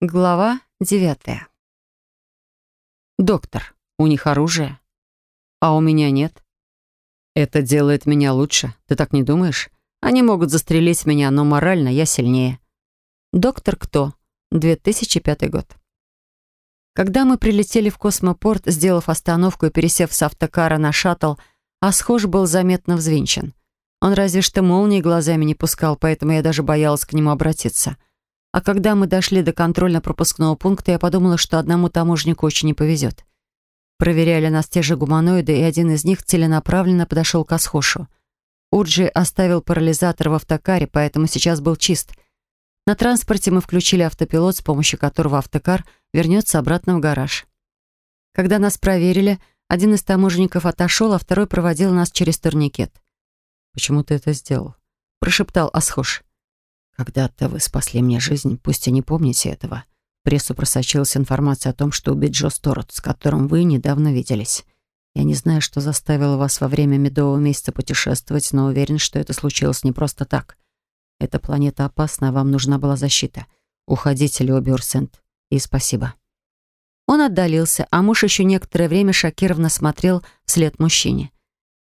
Глава девятая. Доктор, у них оружие, а у меня нет. Это делает меня лучше, ты так не думаешь? Они могут застрелить меня, но морально я сильнее. Доктор кто? 2005 год. Когда мы прилетели в космопорт, сделав остановку и пересев с автокара на шаттл, Асхож был заметно взвинчен. Он разве что молнии глазами не пускал, поэтому я даже боялась к нему обратиться. А когда мы дошли до контрольно-пропускного пункта, я подумала, что одному таможнику очень не повезет. Проверяли нас те же гуманоиды, и один из них целенаправленно подошел к Асхошу. Уджи оставил парализатор в автокаре, поэтому сейчас был чист. На транспорте мы включили автопилот, с помощью которого автокар вернется обратно в гараж. Когда нас проверили, один из таможенников отошел, а второй проводил нас через турникет. «Почему ты это сделал?» — прошептал Асхош. «Когда-то вы спасли мне жизнь, пусть и не помните этого. В прессу просочилась информация о том, что убит Джо Сторот, с которым вы недавно виделись. Я не знаю, что заставило вас во время медового месяца путешествовать, но уверен, что это случилось не просто так. Эта планета опасна, а вам нужна была защита. Уходите, Леоби Урсент, и спасибо». Он отдалился, а муж еще некоторое время шокированно смотрел вслед мужчине.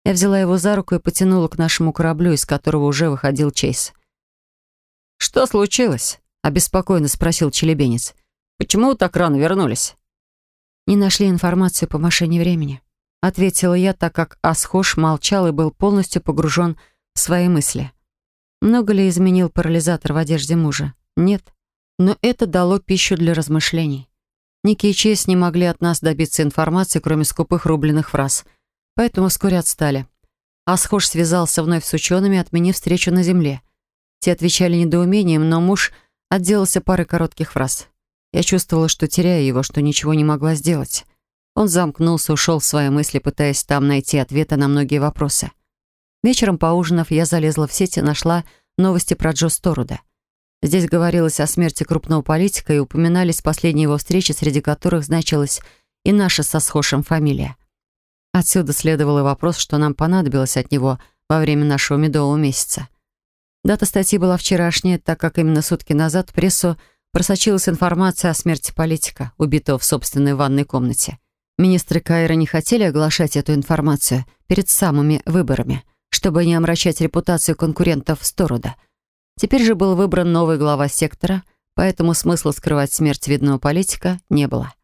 Я взяла его за руку и потянула к нашему кораблю, из которого уже выходил Чейз. «Что случилось?» — обеспокоенно спросил челебенец. «Почему вы так рано вернулись?» «Не нашли информацию по машине времени», — ответила я, так как Асхош молчал и был полностью погружен в свои мысли. Много ли изменил парализатор в одежде мужа? Нет. Но это дало пищу для размышлений. Ники и Чейз не могли от нас добиться информации, кроме скупых рубленых фраз, поэтому вскоре отстали. Асхош связался вновь с учеными, отменив встречу на Земле. Те отвечали недоумением, но муж отделался парой коротких фраз. Я чувствовала, что теряю его, что ничего не могла сделать. Он замкнулся, ушел в свои мысли, пытаясь там найти ответы на многие вопросы. Вечером, поужинав, я залезла в сеть и нашла новости про Джо Сторуда. Здесь говорилось о смерти крупного политика и упоминались последние его встречи, среди которых значилась и наша со схожим фамилия. Отсюда следовал и вопрос, что нам понадобилось от него во время нашего медового месяца. Дата статьи была вчерашняя, так как именно сутки назад в прессу просочилась информация о смерти политика, убитого в собственной ванной комнате. Министры Каира не хотели оглашать эту информацию перед самыми выборами, чтобы не омрачать репутацию конкурентов Сторуда. Теперь же был выбран новый глава сектора, поэтому смысла скрывать смерть видного политика не было.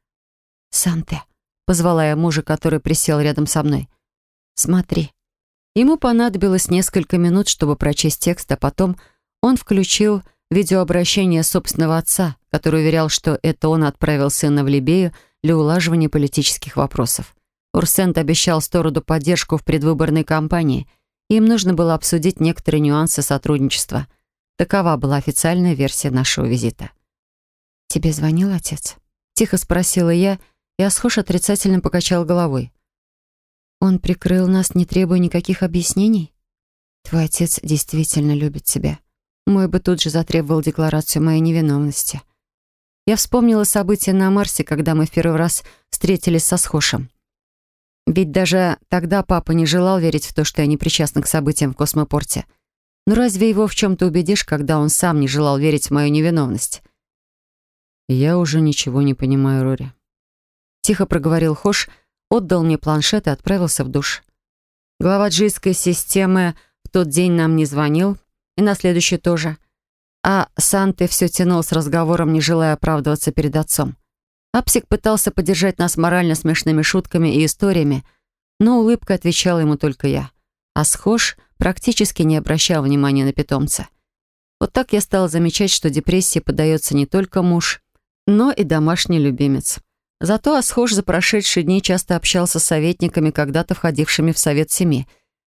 «Санте», — позвала я мужа, который присел рядом со мной. «Смотри». Ему понадобилось несколько минут, чтобы прочесть текст, а потом он включил видеообращение собственного отца, который уверял, что это он отправил сына в Либею для улаживания политических вопросов. Урсент обещал Стороду поддержку в предвыборной кампании, и им нужно было обсудить некоторые нюансы сотрудничества. Такова была официальная версия нашего визита. «Тебе звонил отец?» — тихо спросила я, и Асхош отрицательно покачал головой. Он прикрыл нас, не требуя никаких объяснений? Твой отец действительно любит тебя. Мой бы тут же затребовал декларацию моей невиновности. Я вспомнила события на Марсе, когда мы в первый раз встретились со Схошем. Ведь даже тогда папа не желал верить в то, что я не причастна к событиям в космопорте. Но разве его в чем-то убедишь, когда он сам не желал верить в мою невиновность? «Я уже ничего не понимаю, Рори», — тихо проговорил Хош, — отдал мне планшет и отправился в душ. Глава джийской системы в тот день нам не звонил, и на следующий тоже. А Санте все тянул с разговором, не желая оправдываться перед отцом. Апсик пытался поддержать нас морально смешными шутками и историями, но улыбкой отвечала ему только я. А Схож практически не обращал внимания на питомца. Вот так я стала замечать, что депрессии поддается не только муж, но и домашний любимец. Зато Асхож за прошедшие дни часто общался с советниками, когда-то входившими в Совет Семи.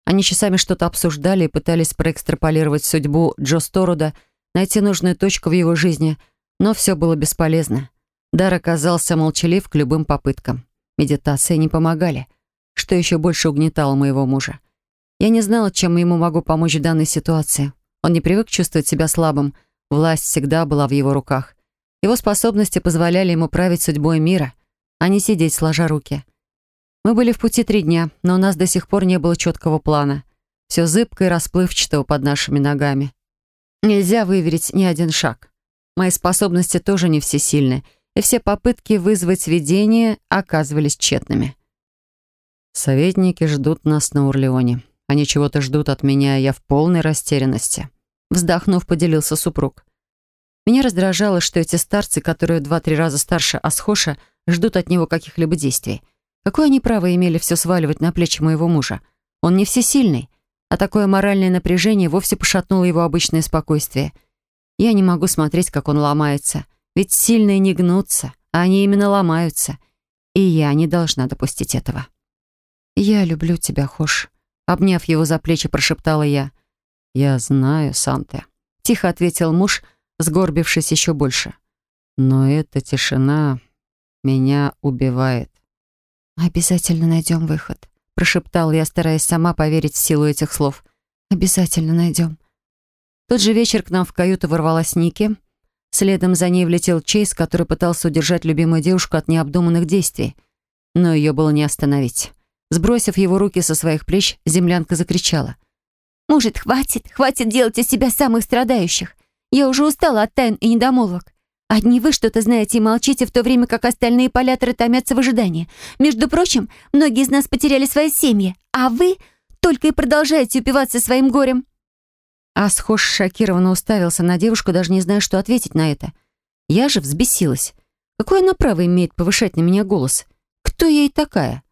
Они часами что-то обсуждали и пытались проэкстраполировать судьбу Джо Сторуда, найти нужную точку в его жизни, но все было бесполезно. Дар оказался молчалив к любым попыткам. Медитации не помогали, что еще больше угнетало моего мужа. Я не знала, чем ему могу помочь в данной ситуации. Он не привык чувствовать себя слабым, власть всегда была в его руках. Его способности позволяли ему править судьбой мира, а не сидеть сложа руки. Мы были в пути три дня, но у нас до сих пор не было четкого плана. Все зыбко и расплывчатого под нашими ногами. Нельзя выверить ни один шаг. Мои способности тоже не всесильны, и все попытки вызвать видение оказывались тщетными. Советники ждут нас на Урлеоне. Они чего-то ждут от меня, я в полной растерянности. Вздохнув, поделился супруг. Меня раздражало, что эти старцы, которые два-три раза старше Асхоша, ждут от него каких-либо действий. Какое они право имели все сваливать на плечи моего мужа? Он не всесильный, а такое моральное напряжение вовсе пошатнуло его обычное спокойствие. Я не могу смотреть, как он ломается, ведь сильные не гнутся, а они именно ломаются. И я не должна допустить этого. «Я люблю тебя, Хош», — обняв его за плечи, прошептала я. «Я знаю, Санте», — тихо ответил муж, — сгорбившись еще больше. Но эта тишина меня убивает. «Обязательно найдем выход», — прошептал я, стараясь сама поверить в силу этих слов. «Обязательно найдем». тот же вечер к нам в каюту ворвалась Ники. Следом за ней влетел Чейз, который пытался удержать любимую девушку от необдуманных действий. Но ее было не остановить. Сбросив его руки со своих плеч, землянка закричала. «Может, хватит? Хватит делать из себя самых страдающих. Я уже устала от тайн и недомолвок. Одни вы что-то знаете и молчите, в то время как остальные поляторы томятся в ожидании. Между прочим, многие из нас потеряли свои семьи, а вы только и продолжаете упиваться своим горем». Асхош шокированно уставился на девушку, даже не зная, что ответить на это. Я же взбесилась. Какое она право имеет повышать на меня голос? Кто ей такая?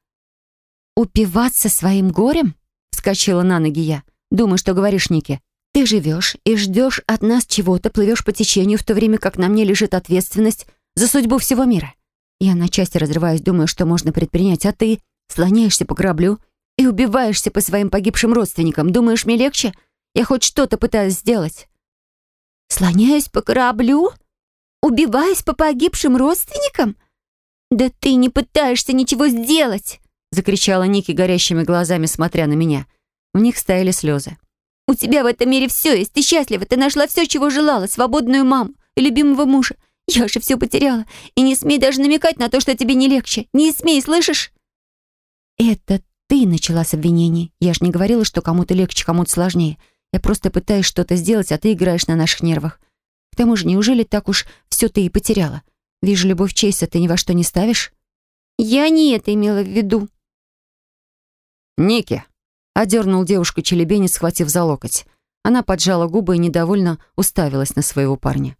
«Упиваться своим горем?» — вскочила на ноги я. «Думаю, что говоришь, Ники. Ты живешь и ждешь от нас чего-то, плывешь по течению, в то время как на мне лежит ответственность за судьбу всего мира. Я на части разрываюсь, думаю, что можно предпринять, а ты слоняешься по кораблю и убиваешься по своим погибшим родственникам. Думаешь, мне легче? Я хоть что-то пытаюсь сделать. Слоняюсь по кораблю? Убиваюсь по погибшим родственникам? Да ты не пытаешься ничего сделать! Закричала Ники горящими глазами, смотря на меня. В них стояли слезы. У тебя в этом мире все есть, ты счастлива, ты нашла все, чего желала, свободную маму и любимого мужа. Я же все потеряла, и не смей даже намекать на то, что тебе не легче. Не смей, слышишь?» «Это ты начала с обвинений. Я же не говорила, что кому-то легче, кому-то сложнее. Я просто пытаюсь что-то сделать, а ты играешь на наших нервах. К тому же, неужели так уж все ты и потеряла? Вижу, любовь Чейса ты ни во что не ставишь?» «Я не это имела в виду». «Ники, Одернул девушку челебенец, схватив за локоть. Она поджала губы и недовольно уставилась на своего парня.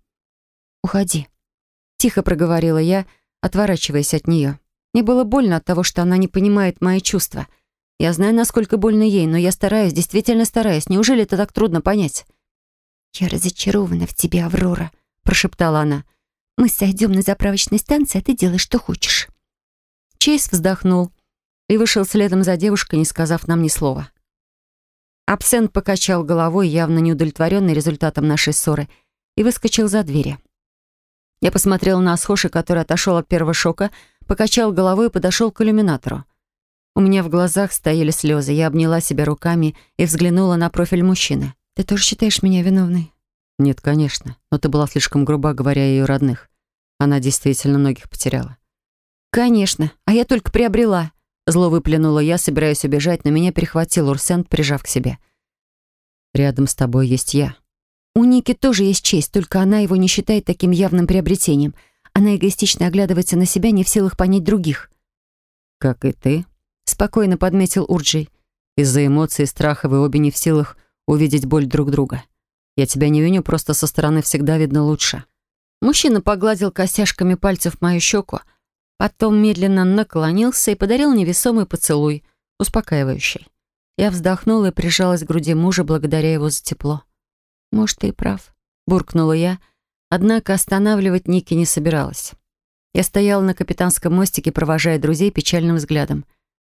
«Уходи», — тихо проговорила я, отворачиваясь от нее. Мне было больно от того, что она не понимает мои чувства. Я знаю, насколько больно ей, но я стараюсь, действительно стараюсь. Неужели это так трудно понять? «Я разочарована в тебе, Аврора», — прошептала она. «Мы сойдем на заправочной станции, а ты делаешь, что хочешь». Чейз вздохнул и вышел следом за девушкой, не сказав нам ни слова. Абсент покачал головой, явно неудовлетворенный результатом нашей ссоры, и выскочил за двери. Я посмотрела на Асхоши, который отошел от первого шока, покачал головой и подошел к иллюминатору. У меня в глазах стояли слезы. Я обняла себя руками и взглянула на профиль мужчины. «Ты тоже считаешь меня виновной?» «Нет, конечно. Но ты была слишком груба, говоря о ее родных. Она действительно многих потеряла». «Конечно. А я только приобрела. Зло выплюнула я, собираясь убежать, но меня перехватил Урсент, прижав к себе. «Рядом с тобой есть я». У Ники тоже есть честь, только она его не считает таким явным приобретением. Она эгоистично оглядывается на себя, не в силах понять других. «Как и ты», — спокойно подметил Урджей. «Из-за эмоций и страха вы обе не в силах увидеть боль друг друга. Я тебя не виню, просто со стороны всегда видно лучше». Мужчина погладил костяшками пальцев мою щеку, — Потом медленно наклонился и подарил невесомый поцелуй, успокаивающий. Я вздохнула и прижалась к груди мужа, благодаря его за тепло. «Может, ты и прав», — буркнула я, однако останавливать Ники не собиралась. Я стояла на капитанском мостике, провожая друзей печальным взглядом.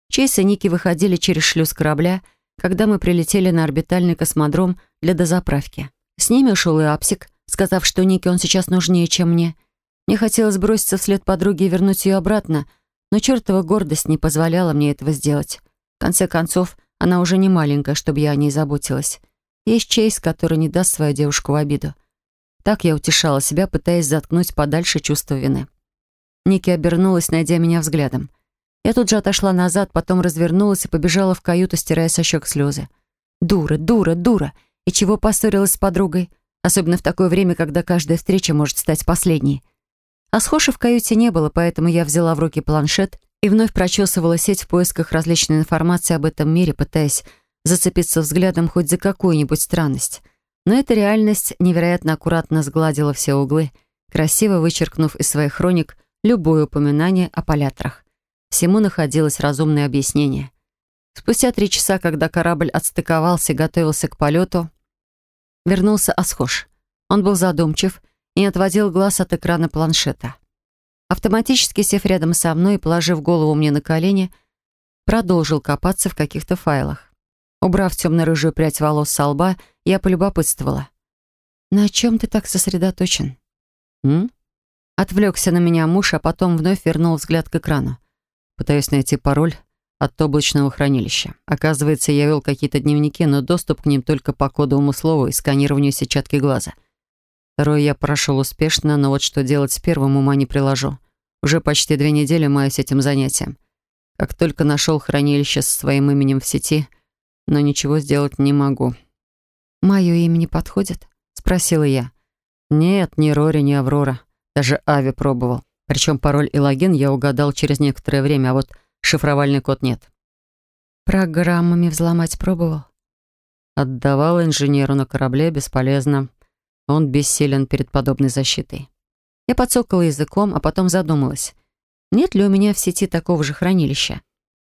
Чейз и Ники выходили через шлюз корабля, когда мы прилетели на орбитальный космодром для дозаправки. С ними ушел и Апсик, сказав, что Ники он сейчас нужнее, чем мне — мне хотелось броситься вслед подруге и вернуть ее обратно, но чертова гордость не позволяла мне этого сделать. В конце концов, она уже не маленькая, чтобы я о ней заботилась. Есть Чейз, который не даст свою девушку в обиду. Так я утешала себя, пытаясь заткнуть подальше чувство вины. Ники обернулась, найдя меня взглядом. Я тут же отошла назад, потом развернулась и побежала в каюту, стирая со щек слезы. Дура, дура, дура! И чего поссорилась с подругой? особенно в такое время, когда каждая встреча может стать последней. А схожи в каюте не было, поэтому я взяла в руки планшет и вновь прочесывала сеть в поисках различной информации об этом мире, пытаясь зацепиться взглядом хоть за какую-нибудь странность. Но эта реальность невероятно аккуратно сгладила все углы, красиво вычеркнув из своих хроник любое упоминание о полятрах. Всему находилось разумное объяснение. Спустя три часа, когда корабль отстыковался и готовился к полету, вернулся Асхош. Он был задумчив и не отводил глаз от экрана планшета. Автоматически сев рядом со мной и положив голову мне на колени, продолжил копаться в каких-то файлах. Убрав темно-рыжую прядь волос со лба, я полюбопытствовала. «На чем ты так сосредоточен?» «М?» Отвлекся на меня муж, а потом вновь вернул взгляд к экрану. Пытаюсь найти пароль от облачного хранилища. Оказывается, я вел какие-то дневники, но доступ к ним только по кодовому слову и сканированию сетчатки глаза. Второе я прошел успешно, но вот что делать с первым ума не приложу. Уже почти две недели маюсь этим занятием. Как только нашел хранилище со своим именем в сети, но ничего сделать не могу. «Мое имя не подходит?» — спросила я. «Нет, ни Рори, ни Аврора. Даже Ави пробовал. Причем пароль и логин я угадал через некоторое время, а вот шифровальный код нет. Программами взломать пробовал? Отдавал инженеру на корабле, бесполезно. Он бессилен перед подобной защитой. Я подсокала языком, а потом задумалась. Нет ли у меня в сети такого же хранилища?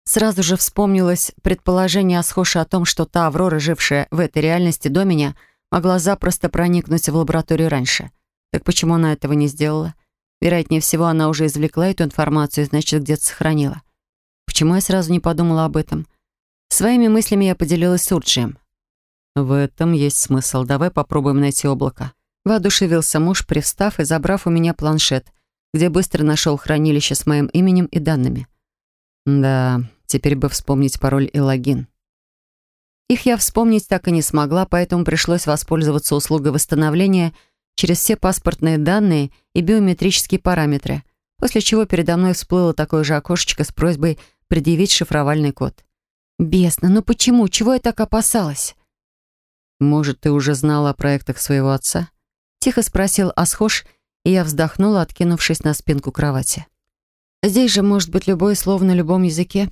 Сразу же вспомнилось предположение Асхоша о том, что та Аврора, жившая в этой реальности до меня, могла запросто проникнуть в лабораторию раньше. Так почему она этого не сделала? Вероятнее всего, она уже извлекла эту информацию и, значит, где-то сохранила. Почему я сразу не подумала об этом? Своими мыслями я поделилась с Урджием. «В этом есть смысл. Давай попробуем найти облако». Воодушевился муж, привстав и забрав у меня планшет, где быстро нашел хранилище с моим именем и данными. Да, теперь бы вспомнить пароль и логин. Их я вспомнить так и не смогла, поэтому пришлось воспользоваться услугой восстановления через все паспортные данные и биометрические параметры, после чего передо мной всплыло такое же окошечко с просьбой предъявить шифровальный код. «Бесно, ну почему? Чего я так опасалась?» «Может, ты уже знала о проектах своего отца?» Тихо спросил Асхош, и я вздохнула, откинувшись на спинку кровати. «Здесь же может быть любое слово на любом языке».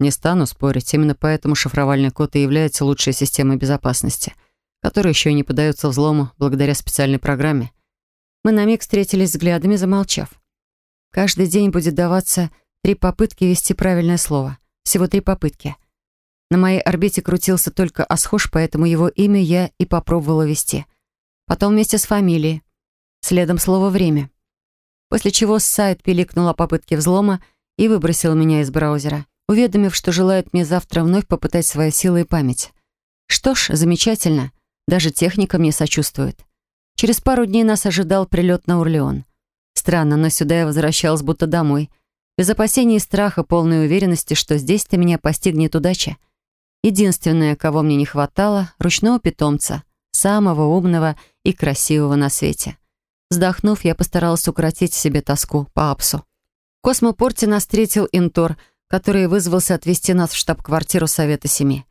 Не стану спорить, именно поэтому шифровальный код и является лучшей системой безопасности, которая еще и не поддается взлому благодаря специальной программе. Мы на миг встретились взглядами, замолчав. Каждый день будет даваться Три попытки вести правильное слово. Всего три попытки. На моей орбите крутился только Асхош, поэтому его имя я и попробовала вести. Потом вместе с фамилией. Следом слово «время». После чего сайт пиликнул о попытке взлома и выбросил меня из браузера, уведомив, что желает мне завтра вновь попытать свои силы и память. Что ж, замечательно. Даже техника мне сочувствует. Через пару дней нас ожидал прилет на Урлеон. Странно, но сюда я возвращалась будто домой — без опасений и страха, полной уверенности, что здесь-то меня постигнет удача. Единственное, кого мне не хватало — ручного питомца, самого умного и красивого на свете. Вздохнув, я постаралась укротить себе тоску по Апсу. В космопорте нас встретил Интор, который вызвался отвезти нас в штаб-квартиру Совета Семи.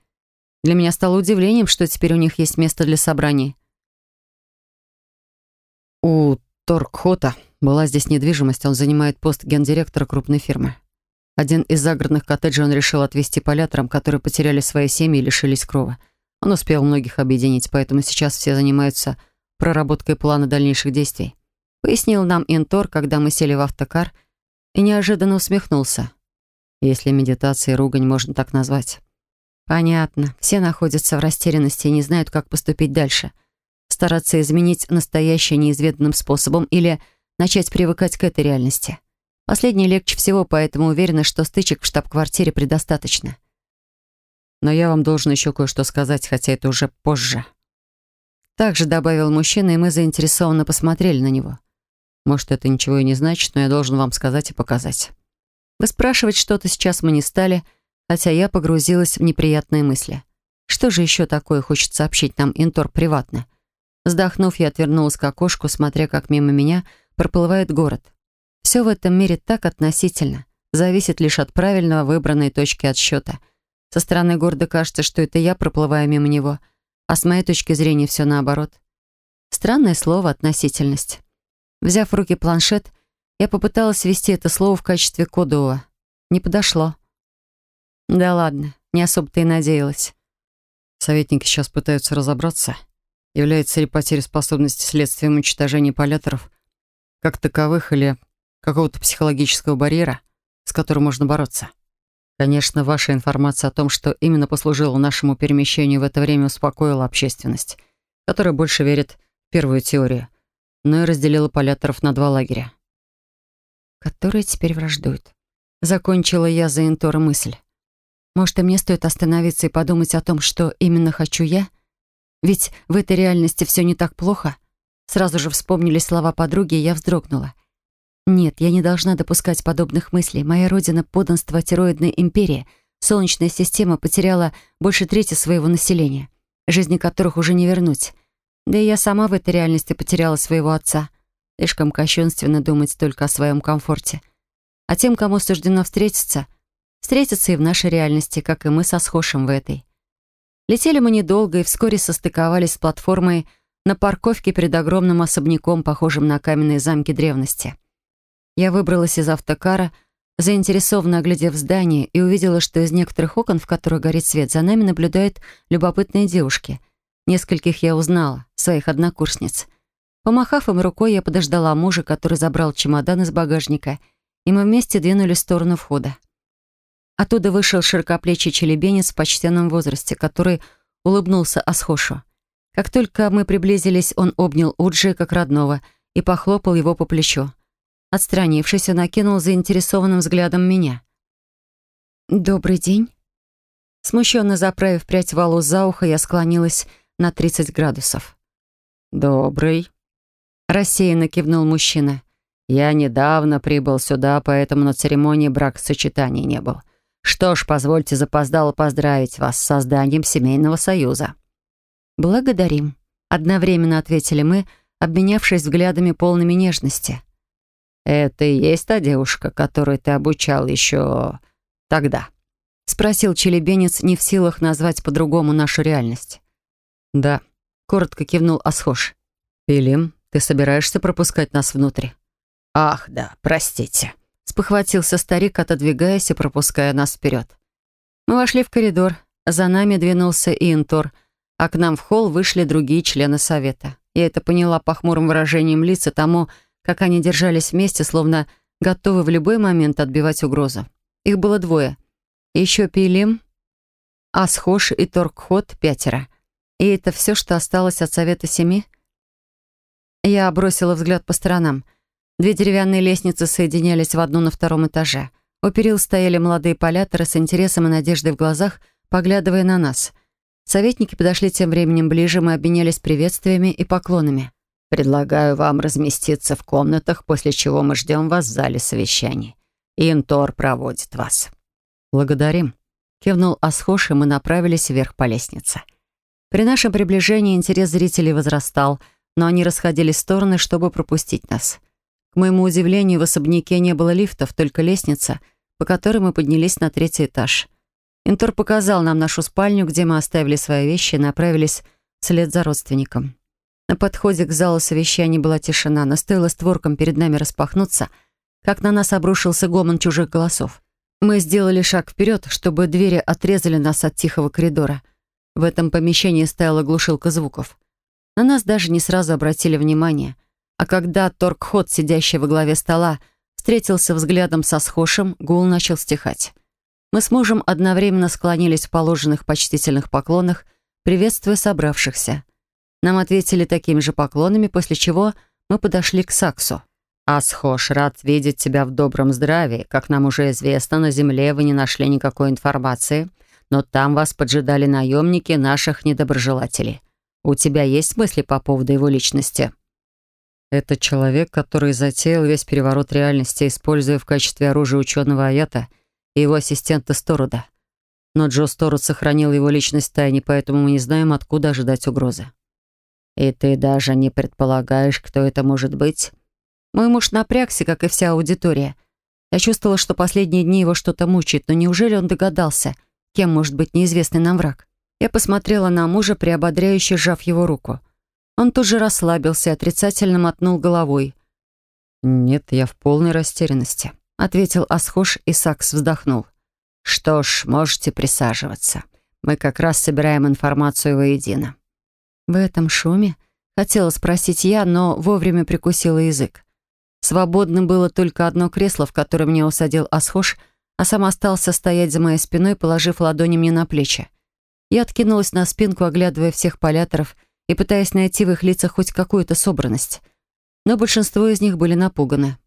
Для меня стало удивлением, что теперь у них есть место для собраний. У Торкхота была здесь недвижимость, он занимает пост гендиректора крупной фирмы. Один из загородных коттеджей он решил отвезти поляторам, которые потеряли свои семьи и лишились крова. Он успел многих объединить, поэтому сейчас все занимаются проработкой плана дальнейших действий. Пояснил нам Интор, когда мы сели в автокар, и неожиданно усмехнулся. Если медитация и ругань можно так назвать. Понятно. Все находятся в растерянности и не знают, как поступить дальше. Стараться изменить настоящее неизведанным способом или начать привыкать к этой реальности. Последнее легче всего, поэтому уверена, что стычек в штаб-квартире предостаточно. Но я вам должен еще кое-что сказать, хотя это уже позже. Также добавил мужчина, и мы заинтересованно посмотрели на него. Может, это ничего и не значит, но я должен вам сказать и показать. Выспрашивать что-то сейчас мы не стали, хотя я погрузилась в неприятные мысли. Что же еще такое хочет сообщить нам Интор приватно? Вздохнув, я отвернулась к окошку, смотря как мимо меня — проплывает город. Все в этом мире так относительно, зависит лишь от правильного выбранной точки отсчета. Со стороны города кажется, что это я проплываю мимо него, а с моей точки зрения все наоборот. Странное слово «относительность». Взяв в руки планшет, я попыталась ввести это слово в качестве кодового. Не подошло. Да ладно, не особо-то и надеялась. Советники сейчас пытаются разобраться, является ли потеря способности следствием уничтожения поляторов как таковых или какого-то психологического барьера, с которым можно бороться. Конечно, ваша информация о том, что именно послужило нашему перемещению в это время, успокоила общественность, которая больше верит в первую теорию, но и разделила поляторов на два лагеря. Которые теперь враждуют. Закончила я за Интора мысль. Может, и мне стоит остановиться и подумать о том, что именно хочу я? Ведь в этой реальности все не так плохо. Сразу же вспомнили слова подруги, и я вздрогнула. Нет, я не должна допускать подобных мыслей. Моя родина — подданство тироидной империи. Солнечная система потеряла больше трети своего населения, жизни которых уже не вернуть. Да и я сама в этой реальности потеряла своего отца. Слишком кощунственно думать только о своем комфорте. А тем, кому суждено встретиться, встретиться и в нашей реальности, как и мы со схожим в этой. Летели мы недолго и вскоре состыковались с платформой на парковке перед огромным особняком, похожим на каменные замки древности. Я выбралась из автокара, заинтересованно оглядев здание, и увидела, что из некоторых окон, в которых горит свет, за нами наблюдают любопытные девушки. Нескольких я узнала, своих однокурсниц. Помахав им рукой, я подождала мужа, который забрал чемодан из багажника, и мы вместе двинулись в сторону входа. Оттуда вышел широкоплечий челебенец в почтенном возрасте, который улыбнулся Асхошу. Как только мы приблизились, он обнял Уджи как родного и похлопал его по плечу. Отстранившись, он окинул заинтересованным взглядом меня. «Добрый день». Смущенно заправив прядь волос за ухо, я склонилась на 30 градусов. «Добрый», — рассеянно кивнул мужчина. «Я недавно прибыл сюда, поэтому на церемонии бракосочетания не был. Что ж, позвольте запоздало поздравить вас с созданием семейного союза». «Благодарим», — одновременно ответили мы, обменявшись взглядами полными нежности. «Это и есть та девушка, которую ты обучал еще тогда?» — спросил челебенец, не в силах назвать по-другому нашу реальность. «Да», — коротко кивнул Асхош. «Пилим, ты собираешься пропускать нас внутрь?» «Ах, да, простите», — спохватился старик, отодвигаясь и пропуская нас вперед. Мы вошли в коридор. За нами двинулся Интор, а к нам в холл вышли другие члены совета. Я это поняла по хмурым выражениям лица тому, как они держались вместе, словно готовы в любой момент отбивать угрозу. Их было двое. Еще Пилим, Асхош и Торкхот пятеро. И это все, что осталось от Совета Семи? Я бросила взгляд по сторонам. Две деревянные лестницы соединялись в одну на втором этаже. У перил стояли молодые поляторы с интересом и надеждой в глазах, поглядывая на нас. Советники подошли тем временем ближе, мы обменялись приветствиями и поклонами. Предлагаю вам разместиться в комнатах, после чего мы ждем вас в зале совещаний. Интор проводит вас». «Благодарим», — кивнул Асхош, и мы направились вверх по лестнице. При нашем приближении интерес зрителей возрастал, но они расходились в стороны, чтобы пропустить нас. К моему удивлению, в особняке не было лифтов, только лестница, по которой мы поднялись на третий этаж. Интор показал нам нашу спальню, где мы оставили свои вещи и направились вслед за родственником. На подходе к залу совещаний была тишина, но стоило створкам перед нами распахнуться, как на нас обрушился гомон чужих голосов. Мы сделали шаг вперед, чтобы двери отрезали нас от тихого коридора. В этом помещении стояла глушилка звуков. На нас даже не сразу обратили внимание. А когда Торкхот, сидящий во главе стола, встретился взглядом со схожим, гул начал стихать. Мы с мужем одновременно склонились в положенных почтительных поклонах, приветствуя собравшихся. Нам ответили такими же поклонами, после чего мы подошли к Саксу. «Асхош, рад видеть тебя в добром здравии. Как нам уже известно, на земле вы не нашли никакой информации, но там вас поджидали наемники наших недоброжелателей. У тебя есть мысли по поводу его личности?» «Это человек, который затеял весь переворот реальности, используя в качестве оружия ученого Аята и его ассистента Сторуда. Но Джо Сторуд сохранил его личность в тайне, поэтому мы не знаем, откуда ожидать угрозы». «И ты даже не предполагаешь, кто это может быть?» Мой муж напрягся, как и вся аудитория. Я чувствовала, что последние дни его что-то мучает, но неужели он догадался, кем может быть неизвестный нам враг? Я посмотрела на мужа, приободряюще сжав его руку. Он тут же расслабился и отрицательно мотнул головой. «Нет, я в полной растерянности», — ответил Асхош, и Сакс вздохнул. «Что ж, можете присаживаться. Мы как раз собираем информацию воедино». В этом шуме хотела спросить я, но вовремя прикусила язык. Свободно было только одно кресло, в которое меня усадил Асхош, а сам остался стоять за моей спиной, положив ладони мне на плечи. Я откинулась на спинку, оглядывая всех поляторов и пытаясь найти в их лицах хоть какую-то собранность. Но большинство из них были напуганы.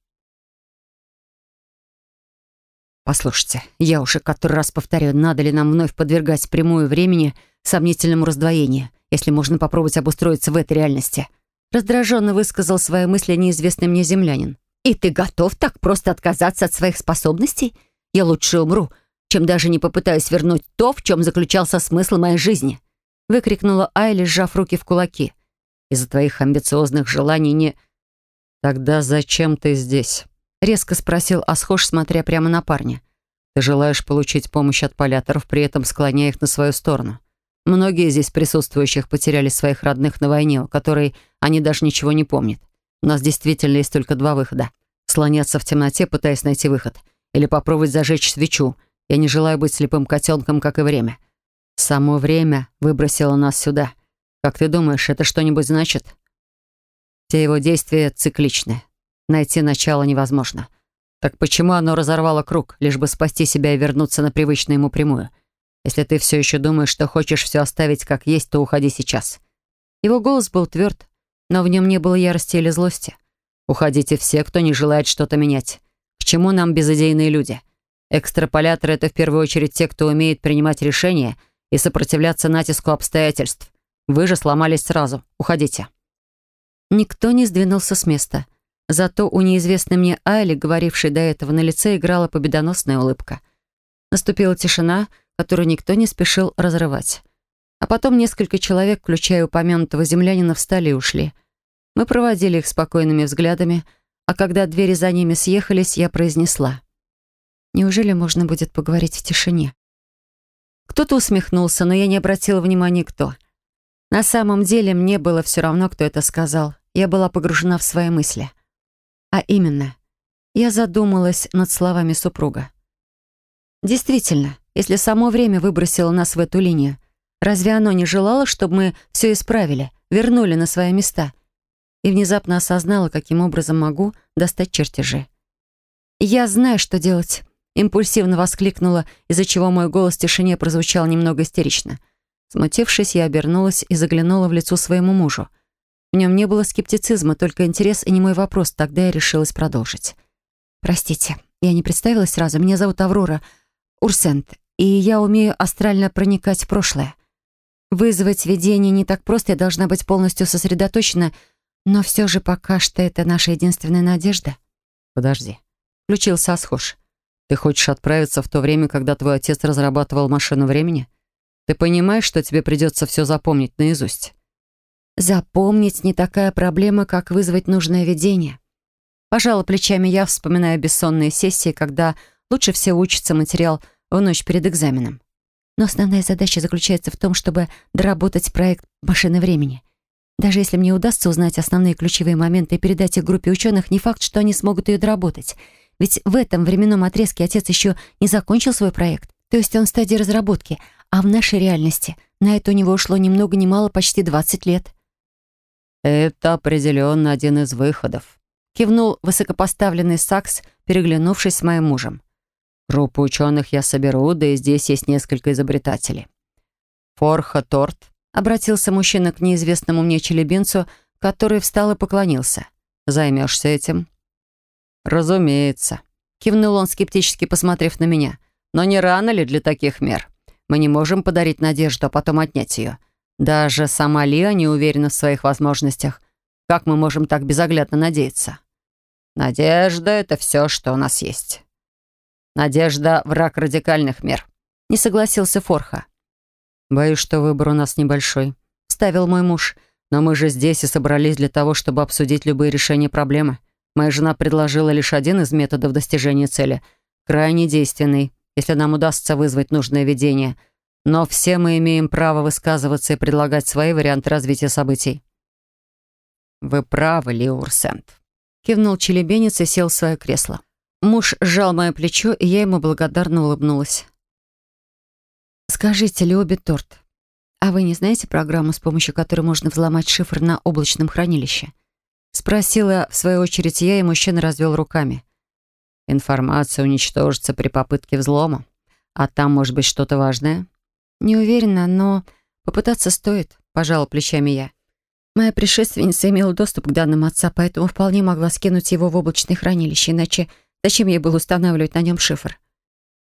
«Послушайте, я уже который раз повторяю, надо ли нам вновь подвергать прямую времени сомнительному раздвоению, если можно попробовать обустроиться в этой реальности?» Раздраженно высказал свои мысли неизвестный мне землянин. «И ты готов так просто отказаться от своих способностей? Я лучше умру, чем даже не попытаюсь вернуть то, в чем заключался смысл моей жизни!» Выкрикнула Айли, сжав руки в кулаки. «Из-за твоих амбициозных желаний не...» «Тогда зачем ты здесь?» Резко спросил Асхош, смотря прямо на парня. «Ты желаешь получить помощь от поляторов, при этом склоняя их на свою сторону. Многие здесь присутствующих потеряли своих родных на войне, о которой они даже ничего не помнят. У нас действительно есть только два выхода. Слоняться в темноте, пытаясь найти выход. Или попробовать зажечь свечу. Я не желаю быть слепым котенком, как и время. Само время выбросило нас сюда. Как ты думаешь, это что-нибудь значит? Все его действия цикличны. Найти начало невозможно. Так почему оно разорвало круг, лишь бы спасти себя и вернуться на привычную ему прямую? Если ты все еще думаешь, что хочешь все оставить как есть, то уходи сейчас». Его голос был тверд, но в нем не было ярости или злости. «Уходите все, кто не желает что-то менять. К чему нам безыдейные люди? Экстраполяторы — это в первую очередь те, кто умеет принимать решения и сопротивляться натиску обстоятельств. Вы же сломались сразу. Уходите». Никто не сдвинулся с места. Зато у неизвестной мне Айли, говорившей до этого, на лице играла победоносная улыбка. Наступила тишина — которую никто не спешил разрывать. А потом несколько человек, включая упомянутого землянина, встали и ушли. Мы проводили их спокойными взглядами, а когда двери за ними съехались, я произнесла. «Неужели можно будет поговорить в тишине?» Кто-то усмехнулся, но я не обратила внимания, кто. На самом деле мне было все равно, кто это сказал. Я была погружена в свои мысли. А именно, я задумалась над словами супруга. Действительно, если само время выбросило нас в эту линию? Разве оно не желало, чтобы мы все исправили, вернули на свои места? И внезапно осознала, каким образом могу достать чертежи. «Я знаю, что делать», — импульсивно воскликнула, из-за чего мой голос в тишине прозвучал немного истерично. Смутившись, я обернулась и заглянула в лицо своему мужу. В нем не было скептицизма, только интерес и не мой вопрос, тогда я решилась продолжить. «Простите, я не представилась сразу. Меня зовут Аврора Урсент и я умею астрально проникать в прошлое. Вызвать видение не так просто, я должна быть полностью сосредоточена, но все же пока что это наша единственная надежда. Подожди. Включился Асхош. Ты хочешь отправиться в то время, когда твой отец разрабатывал машину времени? Ты понимаешь, что тебе придется все запомнить наизусть? Запомнить не такая проблема, как вызвать нужное видение. Пожала плечами я, вспоминая бессонные сессии, когда лучше всего учится материал в ночь перед экзаменом. Но основная задача заключается в том, чтобы доработать проект «Машины времени». Даже если мне удастся узнать основные ключевые моменты и передать их группе ученых, не факт, что они смогут ее доработать. Ведь в этом временном отрезке отец еще не закончил свой проект. То есть он в стадии разработки, а в нашей реальности на это у него ушло ни много ни мало почти 20 лет. «Это определенно один из выходов», — кивнул высокопоставленный Сакс, переглянувшись с моим мужем. Группу ученых я соберу, да и здесь есть несколько изобретателей. Форха Торт обратился мужчина к неизвестному мне челебинцу, который встал и поклонился. Займешься этим? Разумеется. Кивнул он, скептически посмотрев на меня. Но не рано ли для таких мер? Мы не можем подарить надежду, а потом отнять ее. Даже сама Лиа не уверена в своих возможностях. Как мы можем так безоглядно надеяться? Надежда — это все, что у нас есть. Надежда — враг радикальных мер. Не согласился Форха. «Боюсь, что выбор у нас небольшой», — ставил мой муж. «Но мы же здесь и собрались для того, чтобы обсудить любые решения проблемы. Моя жена предложила лишь один из методов достижения цели, крайне действенный, если нам удастся вызвать нужное видение. Но все мы имеем право высказываться и предлагать свои варианты развития событий». «Вы правы, Лиурсент», — кивнул челебенец и сел в свое кресло. Муж сжал мое плечо, и я ему благодарно улыбнулась. «Скажите, Леоби Торт, а вы не знаете программу, с помощью которой можно взломать шифр на облачном хранилище?» Спросила, в свою очередь, я, и мужчина развел руками. «Информация уничтожится при попытке взлома. А там может быть что-то важное?» «Не уверена, но попытаться стоит», — пожала плечами я. Моя предшественница имела доступ к данным отца, поэтому вполне могла скинуть его в облачное хранилище, иначе зачем ей было устанавливать на нем шифр?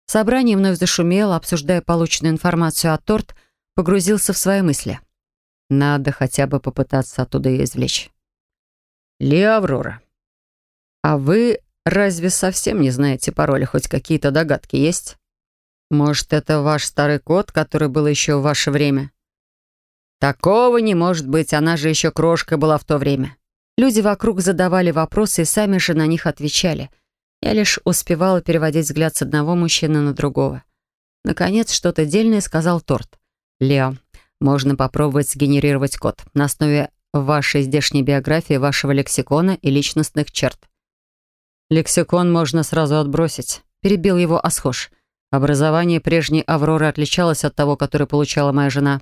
Собрание вновь зашумело, обсуждая полученную информацию, а торт погрузился в свои мысли. Надо хотя бы попытаться оттуда ее извлечь. «Ли Аврора, а вы разве совсем не знаете пароля? Хоть какие-то догадки есть? Может, это ваш старый код, который был еще в ваше время?» «Такого не может быть, она же еще крошка была в то время». Люди вокруг задавали вопросы и сами же на них отвечали. Я лишь успевала переводить взгляд с одного мужчины на другого. Наконец, что-то дельное сказал Торт. «Лео, можно попробовать сгенерировать код на основе вашей здешней биографии, вашего лексикона и личностных черт». «Лексикон можно сразу отбросить», — перебил его Асхош. «Образование прежней Авроры отличалось от того, которое получала моя жена».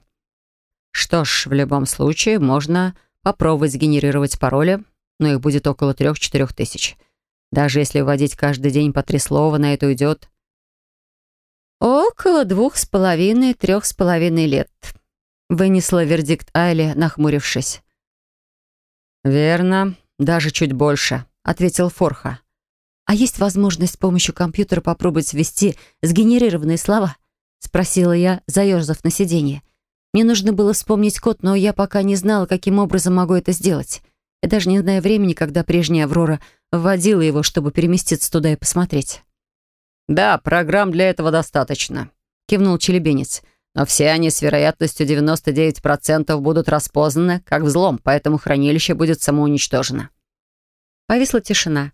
Что ж, в любом случае можно попробовать сгенерировать пароли, но их будет около трех-четырех тысяч. Даже если вводить каждый день по три слова, на это уйдет... «Около двух с половиной, трех с половиной лет», — вынесла вердикт Айли, нахмурившись. «Верно, даже чуть больше», — ответил Форха. «А есть возможность с помощью компьютера попробовать ввести сгенерированные слова?» — спросила я, заерзав на сиденье. Мне нужно было вспомнить код, но я пока не знала, каким образом могу это сделать. Я даже не знаю времени, когда прежняя Аврора вводила его, чтобы переместиться туда и посмотреть. «Да, программ для этого достаточно», — кивнул челебенец. «Но все они с вероятностью 99% будут распознаны как взлом, поэтому хранилище будет самоуничтожено». Повисла тишина.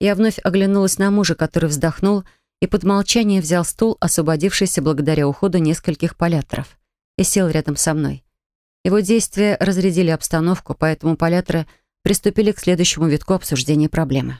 Я вновь оглянулась на мужа, который вздохнул и под молчание взял стул, освободившийся благодаря уходу нескольких поляторов и сел рядом со мной. Его действия разрядили обстановку, поэтому поляторы приступили к следующему витку обсуждения проблемы.